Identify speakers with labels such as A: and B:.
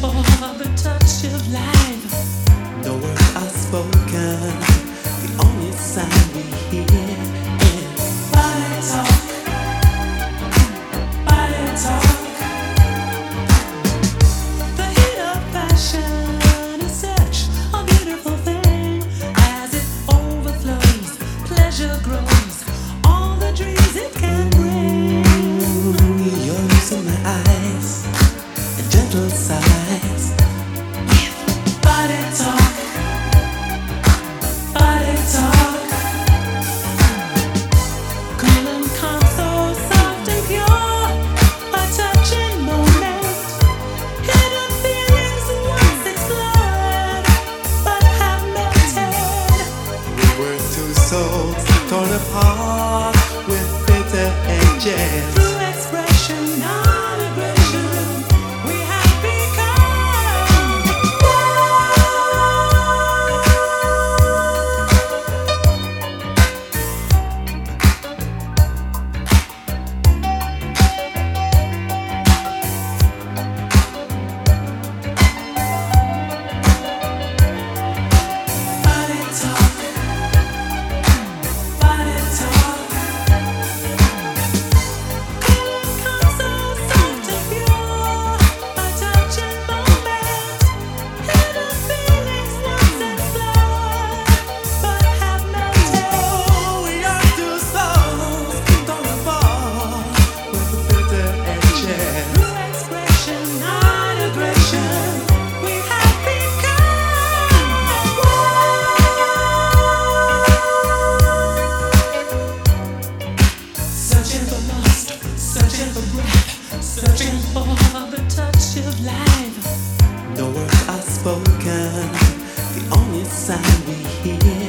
A: for the touch of life.
B: The words I spoke. We're two souls torn apart with bitter edges.
A: of life.
B: No words are spoken, the only sound we hear.